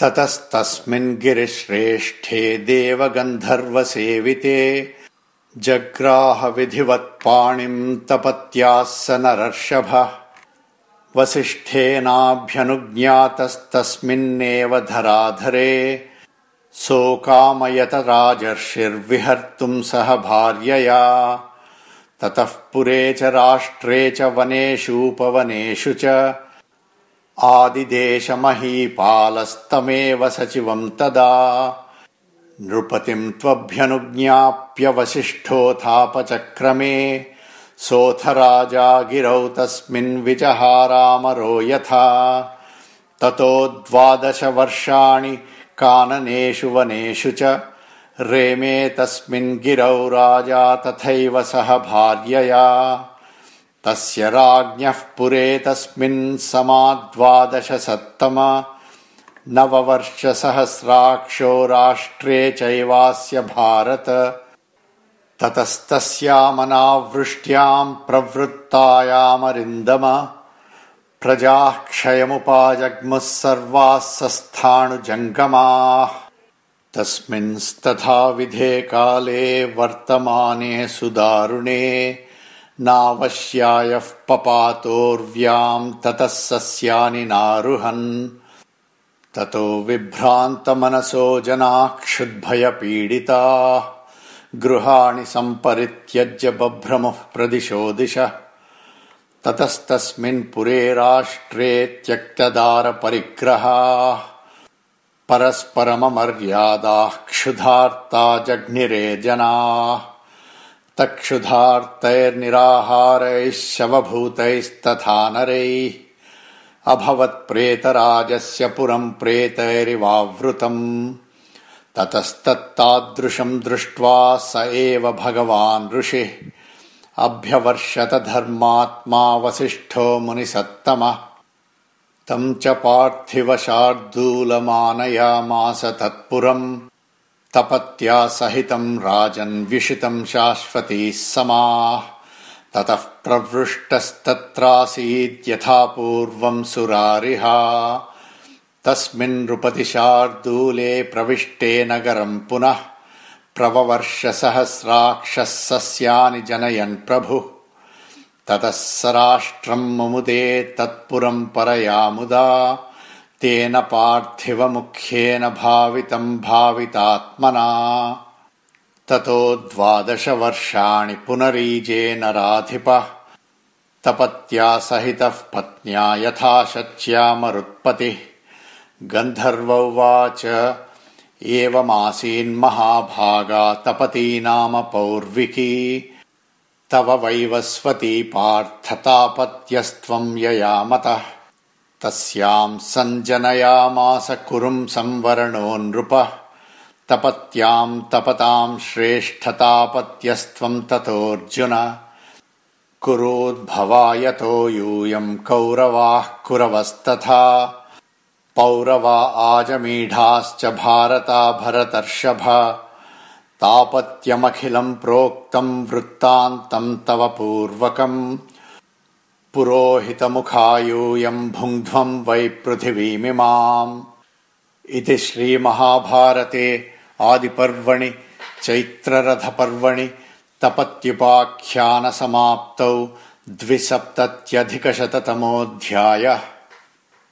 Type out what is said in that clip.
ततस्तस्मिन् गिरिश्रेष्ठे देवगन्धर्वसेविते जग्राहविधिवत्पाणिम् तपत्याः स नरर्षभ वसिष्ठेनाभ्यनुज्ञातस्तस्मिन्नेव धराधरे सोकामयत राजर्षिर्विहर्तुम् सह भार्यया। ततः पुरे च राष्ट्रे च वनेषूपवनेषु च आदिदेशमहीपालस्तमेव सचिवम् तदा। नृपतिम् त्वभ्यनुज्ञाप्यवसिष्ठोऽथापचक्रमे सोऽथ राजा गिरौ तस्मिन् विजहारामरो यथा। ततो द्वादश वर्षाणि काननेषु वनेषु च रेमे तस्मिन् गिरौ राजा तथैव सह भार्यया तस्य राज्ञः पुरे तस्मिन् समाद्वादश सत्तम नववर्षसहस्राक्षो राष्ट्रे चैवास्य भारत। ततस्तस्यामनावृष्ट्याम् प्रवृत्तायामरिन्दम। प्रजाः क्षयमुपाजग्मुः सर्वाः सस्थाणुजङ्गमाः। तस्मिंस्तथा विधे काले वर्तमाने सुदारुणे नावश्यायः पपातोर्व्याम् ततः सस्यानि नारुहन्। ततो विभ्रान्तमनसो जनाः क्षुद्भयपीडिताः। गृहाणि सम्परित्यज्य बभ्रमुः प्रदिशो दिश ततस्तस्मिन् पुरे राष्ट्रे त्यक्तदारपरिग्रहाः। परस्परममर्यादाः क्षुधार्ता जघ्निरे जनाः तक्षुधार्तैर्निराहारैः शवभूतैस्तथा नरैः अभवत्प्रेतराजस्य पुरम् प्रेतैरिवावृतम्। ततस्तत्तादृशम् दृष्ट्वा स एव भगवान् ऋषिः। अभ्यवर्षत धर्मात्मा वसिष्ठो मुनिसत्तमः। तम् च पार्थिवशार्दूलमानयामास तत्पुरम् तपत्या सहितम् राजन् विषितम् शाश्वतीः समाः। ततः प्रवृष्टस्तत्रासीद्यथा पूर्वम् सुरारिहा। तस्मिन् नृपतिशार्दूले प्रविष्टे नगरम् पुनः प्रववर्षसहस्राक्षः सस्यानि जनयन् प्रभुः। ततः स राष्ट्रम् मुमुदे तत्पुरम् परया मुदा तेन पार्थिवमुख्येन भावितम् भावितात्मना। ततो द्वादशवर्षाणि पुनरीजे नराधिपः तपत्या सहितः पत्न्या यथा शच्या मरुत्पतिः गन्धर्व उवाच एवमासीन्महाभागा तपती नाम पौर्विकी। तव वैवस्वती पार्थतापत्यस्त्वम् ययामतः तस्याम् सञ्जनयामास कुरुम् संवरणो नृपः। तपत्याम् तपताम् श्रेष्ठतापत्यस्त्वम् ततोऽर्जुन। कुरोद्भवा यतो यूयम् कौरवाः कुरवस्तथा। पौरवा आजमीढाश्च भारता भरतर्षभ तापत्यमखिलम् प्रोक्तम् वृत्तान्तम् तव पूर्वकम् पुरोहितमुखायूयम् भुङ्ध्वम् वै पृथिवीमिमाम्। इति श्रीमहाभारते आदिपर्वणि चैत्ररथपर्वणि तपत्युपाख्यानसमाप्तौ द्विसप्तत्यधिकशततमोऽध्यायः